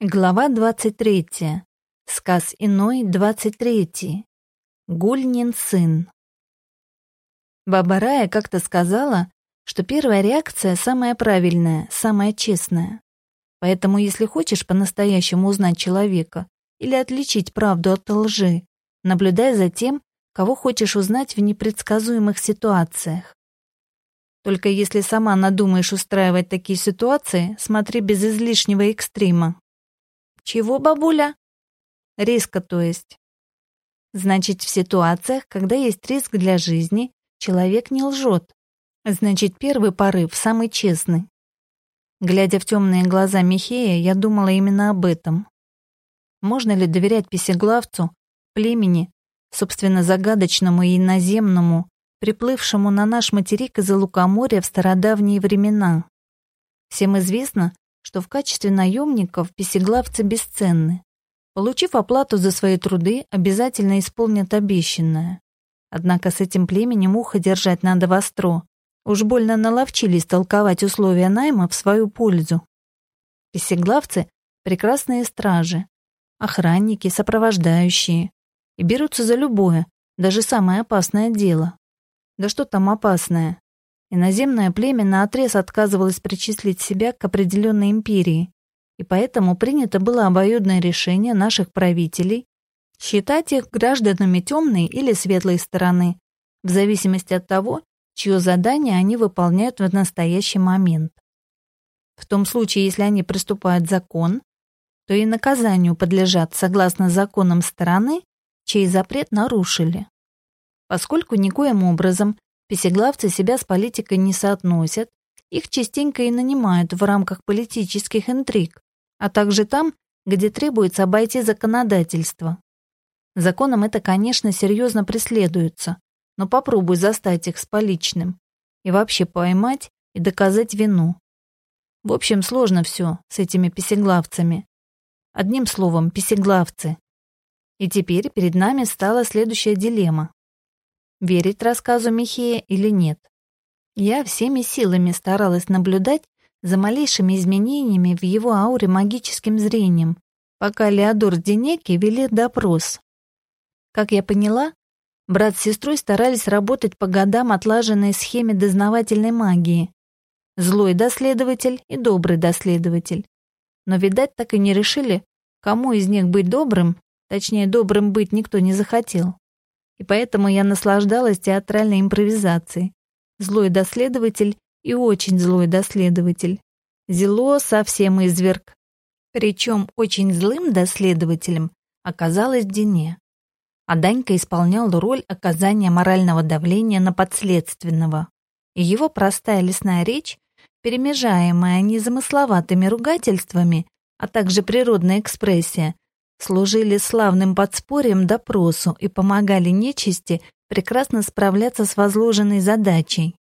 Глава 23. Сказ иной 23. Гульнин сын. Баба Рая как-то сказала, что первая реакция самая правильная, самая честная. Поэтому если хочешь по-настоящему узнать человека или отличить правду от лжи, наблюдай за тем, кого хочешь узнать в непредсказуемых ситуациях. Только если сама надумаешь устраивать такие ситуации, смотри без излишнего экстрима. Чего, бабуля? Риска, то есть. Значит, в ситуациях, когда есть риск для жизни, человек не лжет. Значит, первый порыв самый честный. Глядя в темные глаза Михея, я думала именно об этом. Можно ли доверять песеглавцу, племени, собственно, загадочному и иноземному, приплывшему на наш материк из-за лукоморья в стародавние времена? Всем известно, что в качестве наемников песеглавцы бесценны. Получив оплату за свои труды, обязательно исполнят обещанное. Однако с этим племенем ухо держать надо востро. Уж больно наловчились толковать условия найма в свою пользу. Песеглавцы — прекрасные стражи, охранники, сопровождающие. И берутся за любое, даже самое опасное дело. Да что там опасное? Иноземное племя наотрез отказывалось причислить себя к определенной империи, и поэтому принято было обоюдное решение наших правителей считать их гражданами темной или светлой стороны, в зависимости от того, чье задание они выполняют в настоящий момент. В том случае, если они приступают закон, то и наказанию подлежат согласно законам стороны, чей запрет нарушили. Поскольку никоим образом Песеглавцы себя с политикой не соотносят, их частенько и нанимают в рамках политических интриг, а также там, где требуется обойти законодательство. Законом это, конечно, серьезно преследуется, но попробуй застать их с поличным и вообще поймать и доказать вину. В общем, сложно все с этими песеглавцами. Одним словом, песеглавцы. И теперь перед нами стала следующая дилемма верить рассказу Михея или нет. Я всеми силами старалась наблюдать за малейшими изменениями в его ауре магическим зрением, пока Леодор Денеки вели допрос. Как я поняла, брат с сестрой старались работать по годам отлаженной схеме дознавательной магии. Злой доследователь и добрый доследователь. Но, видать, так и не решили, кому из них быть добрым, точнее, добрым быть никто не захотел и поэтому я наслаждалась театральной импровизацией. Злой доследователь и очень злой доследователь. Зело совсем изверг. Причем очень злым доследователем оказалась Дине. А Данька исполнял роль оказания морального давления на подследственного. И его простая лесная речь, перемежаемая незамысловатыми ругательствами, а также природная экспрессия, служили славным подспорьем допросу и помогали нечисти прекрасно справляться с возложенной задачей.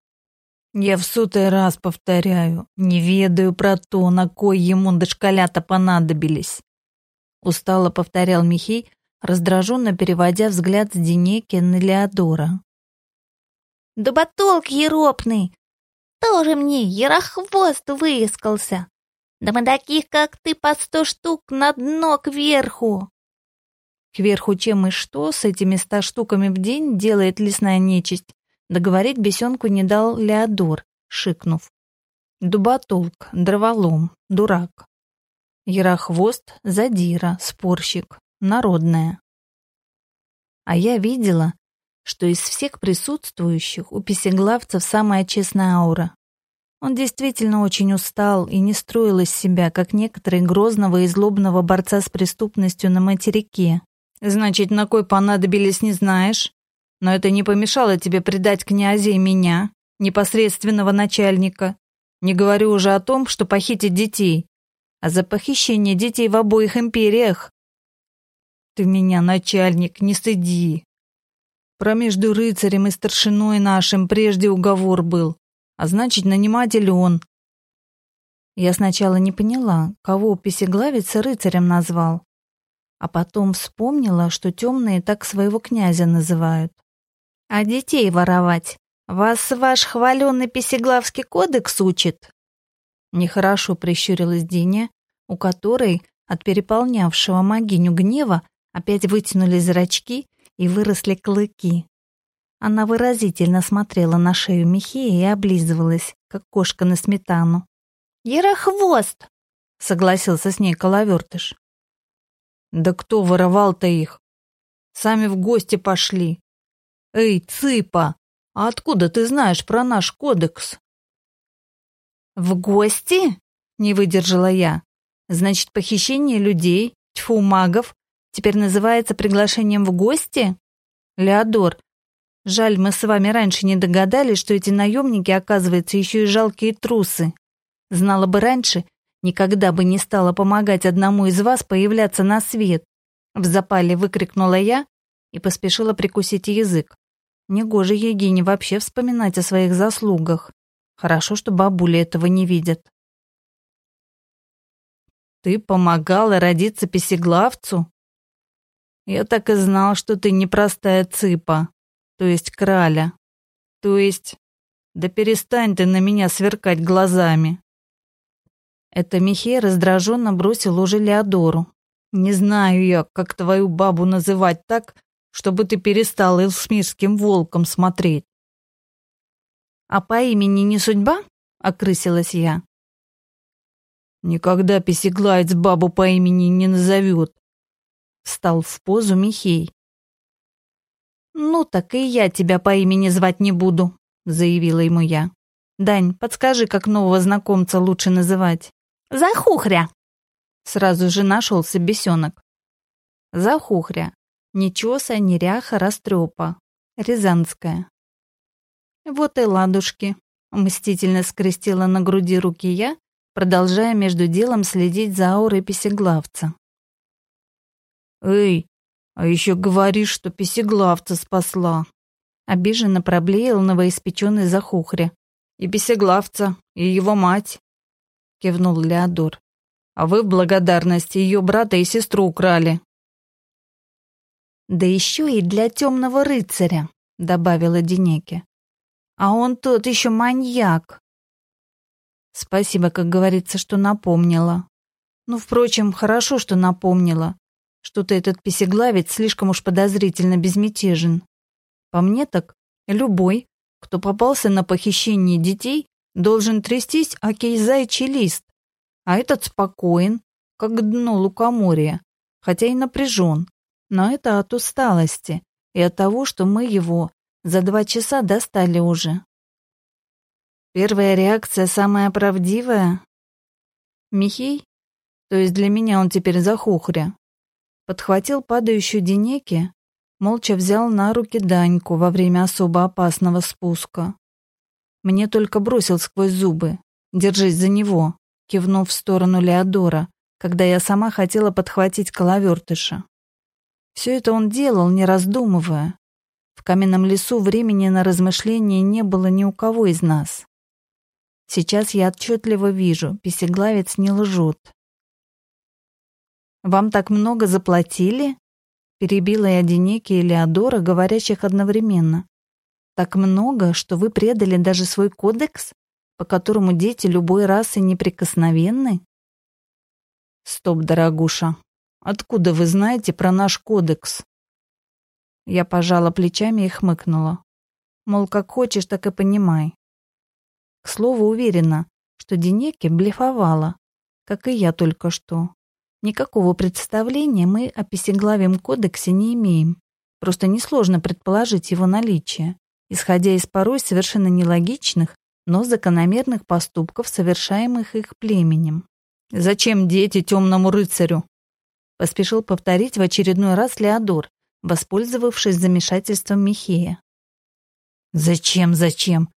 Я в сотый раз повторяю, не ведаю про то, на кой ему дошколята понадобились. Устало повторял Михей, раздраженно переводя взгляд с Денеки на Леодора. «Да батолк еропный! Тоже мне ярохвост выискался! Да мы таких, как ты, по сто штук на дно кверху. Кверху чем и что с этими ста штуками в день делает лесная нечисть? Договорить бесенку не дал Леодор, шикнув. Дуботолк, дроволом, дурак. Ярохвост, задира, спорщик, народная. А я видела, что из всех присутствующих у песеглавцев самая честная аура. Он действительно очень устал и не строил из себя, как некоторые грозного и злобного борца с преступностью на материке. «Значит, на кой понадобились, не знаешь? Но это не помешало тебе предать князя и меня, непосредственного начальника. Не говорю уже о том, что похитить детей. А за похищение детей в обоих империях. Ты меня, начальник, не стыди. Про между рыцарем и старшиной нашим прежде уговор был а значит, наниматель он. Я сначала не поняла, кого песеглавец рыцарем назвал, а потом вспомнила, что темные так своего князя называют. А детей воровать вас ваш хваленный песеглавский кодекс учит? Нехорошо прищурилась Диня, у которой От переполнявшего могиню гнева опять вытянулись зрачки и выросли клыки. Она выразительно смотрела на шею Михея и облизывалась, как кошка на сметану. «Ярохвост!» — согласился с ней Коловертыш. «Да кто воровал-то их? Сами в гости пошли. Эй, цыпа, а откуда ты знаешь про наш кодекс?» «В гости?» — не выдержала я. «Значит, похищение людей, тьфу, магов, теперь называется приглашением в гости? Леодор, жаль, мы с вами раньше не догадались, что эти наемники, оказывается, еще и жалкие трусы. Знала бы раньше, никогда бы не стала помогать одному из вас появляться на свет. В запале выкрикнула я и поспешила прикусить язык. Негоже Егине вообще вспоминать о своих заслугах. Хорошо, что бабули этого не видят. Ты помогала родиться песеглавцу? Я так и знал, что ты непростая цыпа, то есть краля. То есть... Да перестань ты на меня сверкать глазами. Это Михей раздраженно бросил уже Леодору. Не знаю я, как твою бабу называть так, чтобы ты перестал элсмирским волком смотреть. А по имени не судьба? Окрысилась я. Никогда песеглаец бабу по имени не назовет. Встал в позу Михей. «Ну так и я тебя по имени звать не буду», — заявила ему я. «Дань, подскажи, как нового знакомца лучше называть?» «Захухря!» Сразу же нашелся бесенок. «Захухря. Нечеса, неряха, растрепа. Рязанская». «Вот и ладушки», — мстительно скрестила на груди руки я, продолжая между делом следить за аурой песеглавца. «Эй, а еще говоришь, что песеглавца спасла!» Обиженно проблеял новоиспеченный захухря. «И песеглавца, и его мать!» Кивнул Леодор. «А вы в благодарность ее брата и сестру украли!» «Да еще и для темного рыцаря!» добавила Денеке. «А он тот еще маньяк!» Спасибо, как говорится, что напомнила. Ну, впрочем, хорошо, что напомнила. Что-то этот песеглавец слишком уж подозрительно безмятежен. По мне так, любой, кто попался на похищение детей, должен трястись окей зайчий лист. А этот спокоен, как дно лукоморья, хотя и напряжен. Но это от усталости и от того, что мы его за два часа достали уже. Первая реакция самая правдивая. Михей, то есть для меня он теперь захухря, подхватил падающую Денеки, молча взял на руки Даньку во время особо опасного спуска. Мне только бросил сквозь зубы. «Держись за него», кивнув в сторону Леодора, когда я сама хотела подхватить коловертыша. Все это он делал, не раздумывая. В каменном лесу времени на размышления не было ни у кого из нас. Сейчас я отчетливо вижу, песеглавец не лжет. «Вам так много заплатили?» Перебила я Денеки и Леодора, говорящих одновременно. «Так много, что вы предали даже свой кодекс, по которому дети любой расы неприкосновенны?» «Стоп, дорогуша, откуда вы знаете про наш кодекс?» Я пожала плечами и хмыкнула. Мол, как хочешь, так и понимай. К слову, уверена, что Денеки блефовала, как и я только что. Никакого представления мы о песеглавем кодексе не имеем. Просто несложно предположить его наличие, исходя из порой совершенно нелогичных, но закономерных поступков, совершаемых их племенем. «Зачем дети темному рыцарю?» Поспешил повторить в очередной раз Леодор, воспользовавшись замешательством Михея. «Зачем, зачем?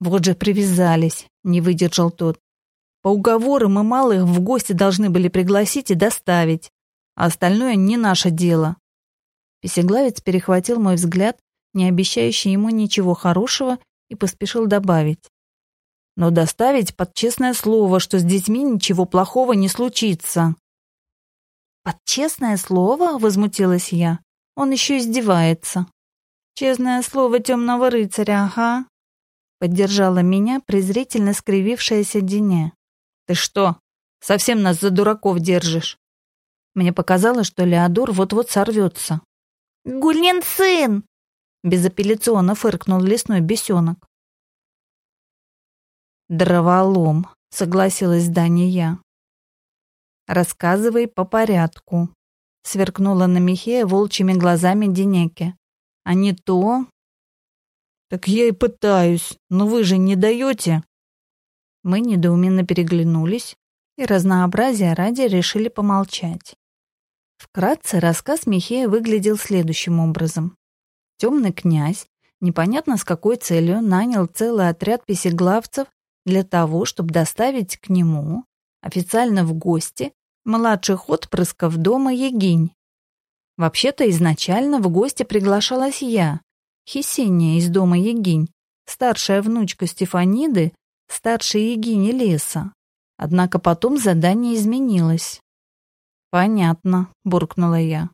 Вот же привязались», — не выдержал тот. По уговору мы малых в гости должны были пригласить и доставить, а остальное не наше дело. Песеглавец перехватил мой взгляд, не обещающий ему ничего хорошего, и поспешил добавить. Но доставить под честное слово, что с детьми ничего плохого не случится. «Под честное слово?» — возмутилась я. «Он еще издевается». «Честное слово темного рыцаря, ага», — поддержала меня презрительно скривившаяся Дине. «Ты что, совсем нас за дураков держишь?» Мне показалось, что Леодор вот-вот сорвется. «Гульнин сын!» Безапелляционно фыркнул лесной бесенок. «Дроволом», — согласилась Даня я. «Рассказывай по порядку», — сверкнула на Михея волчьими глазами Денеке. «А не то...» «Так я и пытаюсь, но вы же не даете». Мы недоуменно переглянулись и разнообразия ради решили помолчать. Вкратце рассказ Михея выглядел следующим образом. Темный князь, непонятно с какой целью, нанял целый отряд песеглавцев для того, чтобы доставить к нему, официально в гости, младших отпрысков дома Егинь. Вообще-то изначально в гости приглашалась я, Хисения из дома Егинь, старшая внучка Стефаниды, старшей Егини леса. Однако потом задание изменилось. «Понятно», — буркнула я.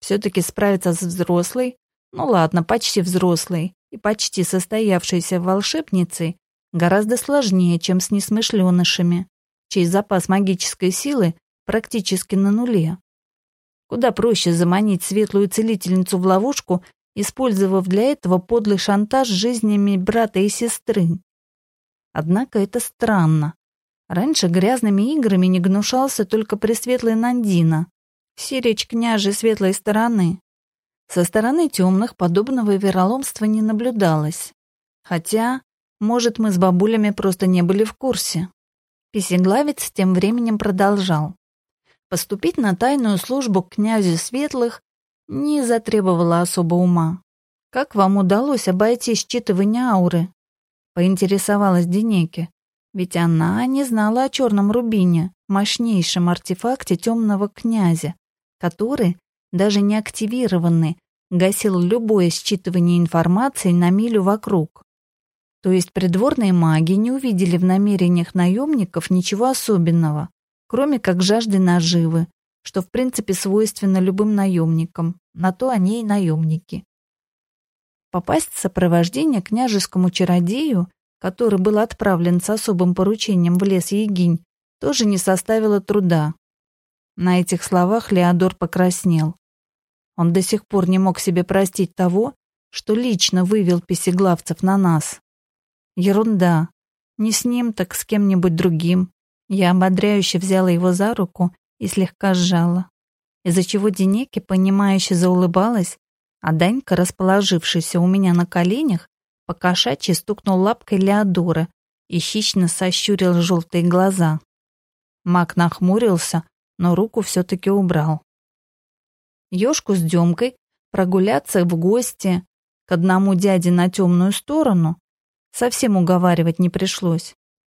«Все-таки справиться с взрослой, ну ладно, почти взрослой и почти состоявшейся волшебницей гораздо сложнее, чем с несмышленышами, чей запас магической силы практически на нуле. Куда проще заманить светлую целительницу в ловушку, использовав для этого подлый шантаж жизнями брата и сестры. Однако это странно. Раньше грязными играми не гнушался только пресветлый Нандина, сиречь княжей светлой стороны. Со стороны темных подобного вероломства не наблюдалось. Хотя может, мы с бабулями просто не были в курсе. Песеглавец тем временем продолжал. Поступить на тайную службу к князю Светлых не затребовало особо ума. «Как вам удалось обойти считывание ауры?» — поинтересовалась Денеке. Ведь она не знала о черном рубине, мощнейшем артефакте темного князя, который, даже не активированный, гасил любое считывание информации на милю вокруг. То есть придворные маги не увидели в намерениях наемников ничего особенного, кроме как жажды наживы, что в принципе свойственно любым наемникам, на то они и наемники. Попасть в сопровождение княжескому чародею, который был отправлен с особым поручением в лес Егинь, тоже не составило труда. На этих словах Леодор покраснел. Он до сих пор не мог себе простить того, что лично вывел песеглавцев на нас. Ерунда. Не с ним, так с кем-нибудь другим. Я ободряюще взяла его за руку и слегка сжала, из-за чего Денеки, понимающе заулыбалась, а Данька, расположившийся у меня на коленях, покошачьи стукнул лапкой Леодора и хищно сощурил желтые глаза. Мак нахмурился, но руку все-таки убрал. Ёшку с Демкой прогуляться в гости к одному дяде на темную сторону Совсем уговаривать не пришлось.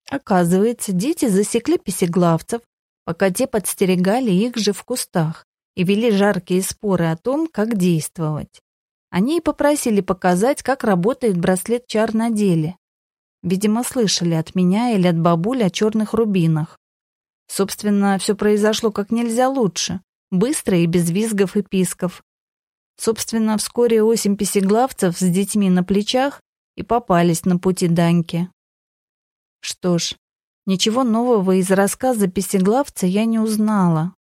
Оказывается, дети засекли песеглавцев, пока те подстерегали их же в кустах и вели жаркие споры о том, как действовать. Они и попросили показать, как работает браслет чар на деле. Видимо, слышали от меня или от бабуль о черных рубинах. Собственно, все произошло как нельзя лучше, быстро и без визгов и писков. Собственно, вскоре осень песеглавцев с детьми на плечах и попались на пути Даньки. Что ж, ничего нового из рассказа песеглавца я не узнала.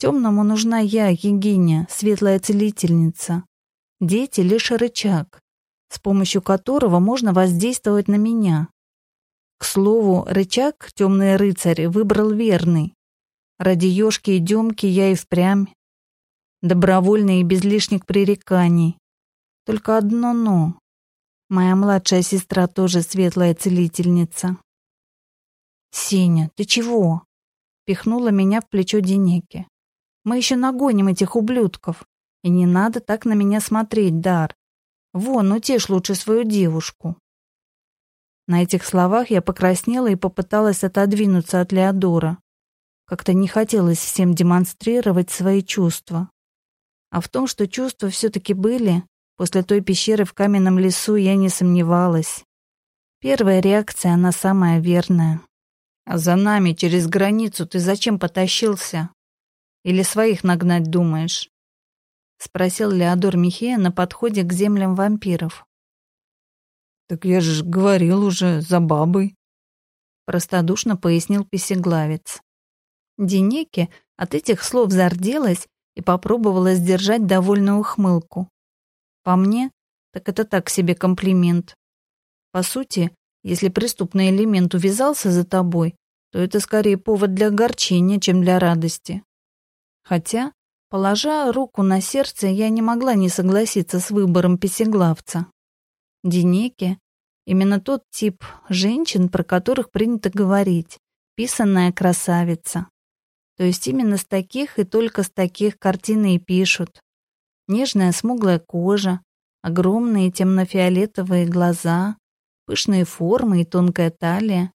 Темному нужна я, Егиня, светлая целительница. Дети — лишь рычаг, с помощью которого можно воздействовать на меня. К слову, рычаг темный рыцарь выбрал верный. Ради ёшки и демки я и впрямь. Добровольно и без лишних пререканий. Только одно «но». Моя младшая сестра тоже светлая целительница. «Сеня, ты чего?» Пихнула меня в плечо Денеки. «Мы еще нагоним этих ублюдков. И не надо так на меня смотреть, Дар. Вон, утешь лучше свою девушку». На этих словах я покраснела и попыталась отодвинуться от Леодора. Как-то не хотелось всем демонстрировать свои чувства. А в том, что чувства все-таки были, После той пещеры в каменном лесу я не сомневалась. Первая реакция, она самая верная. А за нами через границу ты зачем потащился? Или своих нагнать думаешь? Спросил Леодор Михея на подходе к землям вампиров. Так я же говорил уже, за бабой. Простодушно пояснил песеглавец. Денеке, От этих слов зарделась и попробовала сдержать довольную ухмылку. По мне, так это так себе комплимент. По сути, если преступный элемент увязался за тобой, то это скорее повод для огорчения, чем для радости. Хотя, положа руку на сердце, я не могла не согласиться с выбором песеглавца. Денеки — именно тот тип женщин, про которых принято говорить, писанная красавица. То есть именно с таких и только с таких картины и пишут. Нежная смуглая кожа, огромные темно-фиолетовые глаза, пышные формы и тонкая талия,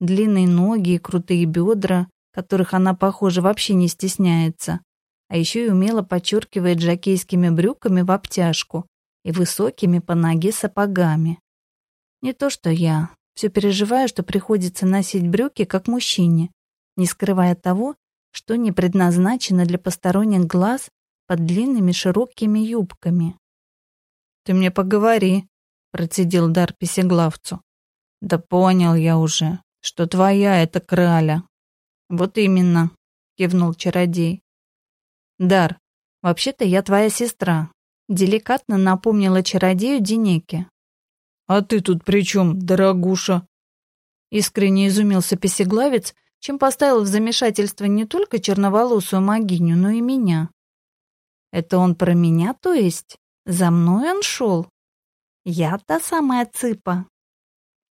длинные ноги и крутые бедра, которых она, похоже, вообще не стесняется, а еще и умело подчеркивает жакейскими брюками в обтяжку и высокими по ноге сапогами. Не то что я. Все переживаю, что приходится носить брюки, как мужчине, не скрывая того, что не предназначено для посторонних глаз под длинными широкими юбками. «Ты мне поговори», — процедил Дар песеглавцу. «Да понял я уже что твоя это краля». «Вот именно», — кивнул чародей. «Дар, вообще-то я твоя сестра», — деликатно напомнила чародею Денеке. «А ты тут при чем, дорогуша?» Искренне изумился песеглавец, чем поставил в замешательство не только черноволосую магиню, но и меня. «Это он про меня, то есть? За мной он шел? Я та самая цыпа,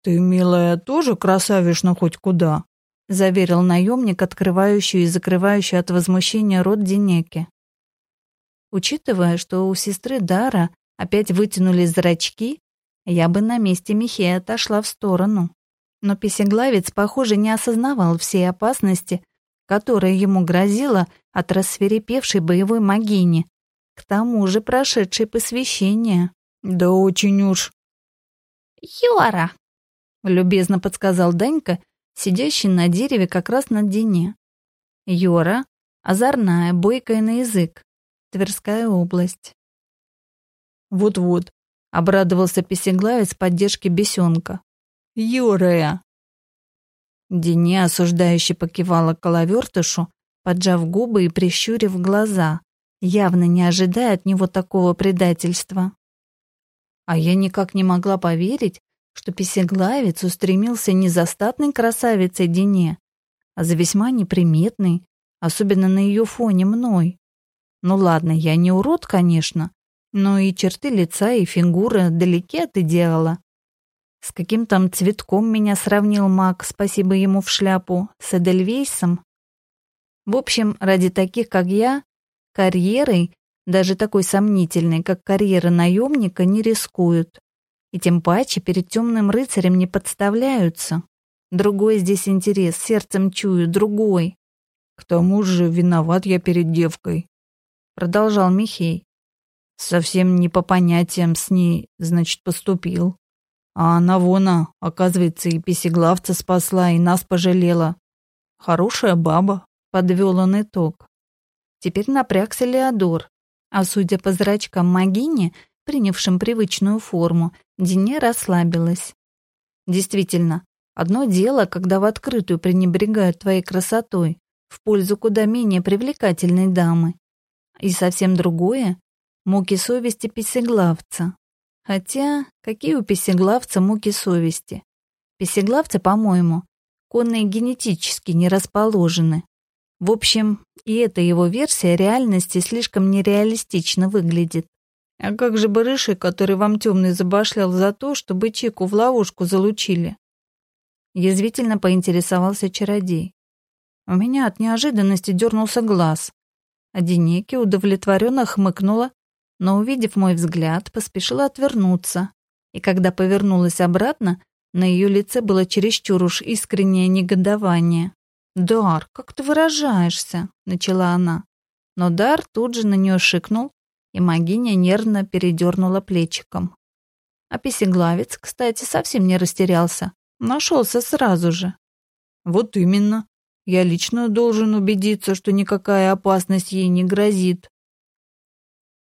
«Ты, милая, тоже красавишна хоть куда», — заверил наемник, открывающий и закрывающий от возмущения рот Денеки. Учитывая, что у сестры Дара опять вытянулись зрачки, я бы на месте Михея отошла в сторону. Но песеглавец, похоже, не осознавал всей опасности, которая ему грозила от рассверепевшей боевой могини, к тому же прошедшей посвящение. «Да очень уж». «Юра!» любезно подсказал Данька, сидящий на дереве как раз над Дене. Йора, озорная, бойкая на язык. Тверская область. Вот-вот, обрадовался песеглавец поддержки бесенка. Юрая! Дене осуждающе покивала коловертышу, поджав губы и прищурив глаза, явно не ожидая от него такого предательства. А я никак не могла поверить, что песеглавец устремился не за статной красавицей Дине, а за весьма неприметной, особенно на ее фоне мной. Ну ладно, я не урод, конечно, но и черты лица, и фигура далеки от идеала. С каким там цветком меня сравнил маг, спасибо ему в шляпу, с Эдельвейсом? В общем, ради таких, как я, карьерой, даже такой сомнительной, как карьера наемника, не рискуют и тем паче перед темным рыцарем не подставляются. Другой здесь интерес, сердцем чую, другой. К тому же виноват я перед девкой, продолжал Михей. Совсем не по понятиям с ней, значит, поступил. А она вона, оказывается, и песеглавца спасла, и нас пожалела. Хорошая баба, подвел он итог. Теперь напрягся Леодор, а судя по зрачкам Магини, принявшим привычную форму, Дине расслабилась. Действительно, одно дело, когда в открытую пренебрегают твоей красотой в пользу куда менее привлекательной дамы. И совсем другое — муки совести песеглавца. Хотя, какие у песеглавца муки совести? Песеглавцы, по-моему, конные генетически не расположены. В общем, и эта его версия реальности слишком нереалистично выглядит. А как же барыши, который вам темный забашлял за то, чтобы чеку в ловушку залучили? Язвительно поинтересовался чародей. У меня от неожиданности дернулся глаз. А Денеки удовлетворенно хмыкнула, но, увидев мой взгляд, поспешила отвернуться. И когда повернулась обратно, на ее лице было чересчур уж искреннее негодование. «Дар, как ты выражаешься?» — начала она. Но Дар тут же на нее шикнул, и магиня нервно передернула плечиком. А песеглавец, кстати, совсем не растерялся. Нашелся сразу же. Вот именно. Я лично должен убедиться, что никакая опасность ей не грозит.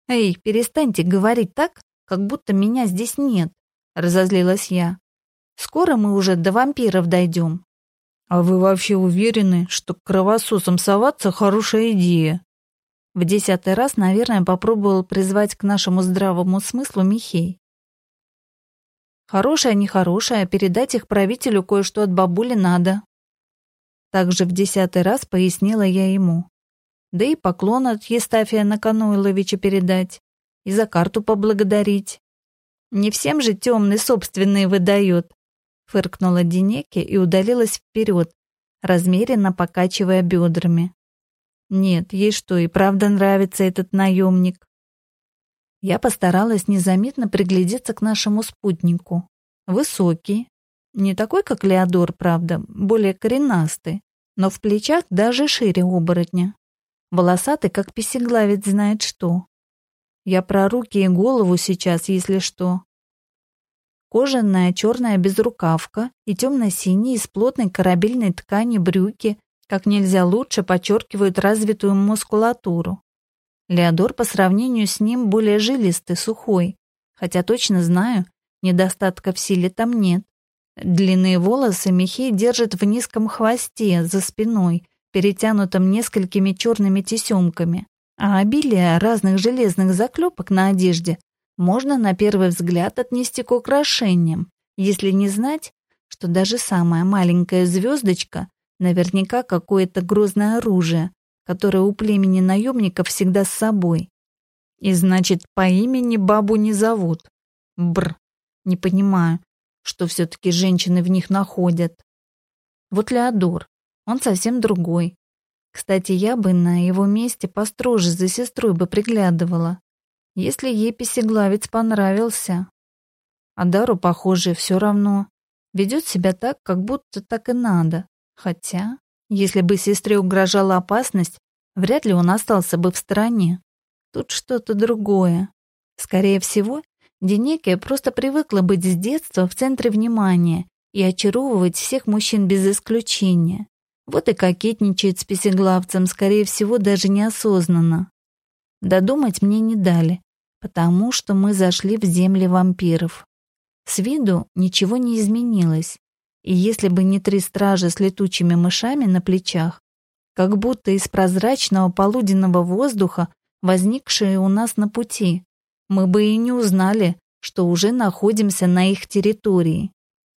Эй, перестаньте говорить так, как будто меня здесь нет, разозлилась я. Скоро мы уже до вампиров дойдем. А вы вообще уверены, что к кровососам соваться хорошая идея? В десятый раз, наверное, попробовал призвать к нашему здравому смыслу Михей. Хорошая, нехорошая, передать их правителю кое-что от бабули надо. Также в десятый раз пояснила я ему. Да и поклон от Естафия Накануиловича передать, и за карту поблагодарить. Не всем же темный собственные выдает. Фыркнула Денеке и удалилась вперед, размеренно покачивая бедрами. Нет, ей что, и правда нравится этот наемник. Я постаралась незаметно приглядеться к нашему спутнику. Высокий. Не такой, как Леодор, правда, более коренастый, но в плечах даже шире оборотня. Волосатый, как песеглавец знает что. Я про руки и голову сейчас, если что. Кожаная черная безрукавка и темно-синие из плотной корабельной ткани брюки как нельзя лучше подчеркивают развитую мускулатуру. Леодор по сравнению с ним более жилистый, сухой, хотя точно знаю, недостатка в силе там нет. Длинные волосы Михей держит в низком хвосте, за спиной, перетянутом несколькими черными тесемками, а обилие разных железных заклепок на одежде можно на первый взгляд отнести к украшениям, если не знать, что даже самая маленькая звездочка наверняка какое-то грозное оружие, которое у племени наемников всегда с собой. И значит, по имени бабу не зовут. Бр, не понимаю, что все-таки женщины в них находят. Вот Леодор, он совсем другой. Кстати, я бы на его месте построже за сестрой бы приглядывала, если ей песеглавец понравился. А Дару, похоже, все равно. Ведет себя так, как будто так и надо. Хотя, если бы сестре угрожала опасность, вряд ли он остался бы в стороне. Тут что-то другое. Скорее всего, Денекия просто привыкла быть с детства в центре внимания и очаровывать всех мужчин без исключения. Вот и кокетничает с песеглавцем, скорее всего, даже неосознанно. Додумать мне не дали, потому что мы зашли в земли вампиров. С виду ничего не изменилось, и если бы не три стражи с летучими мышами на плечах, как будто из прозрачного полуденного воздуха, возникшие у нас на пути, мы бы и не узнали, что уже находимся на их территории.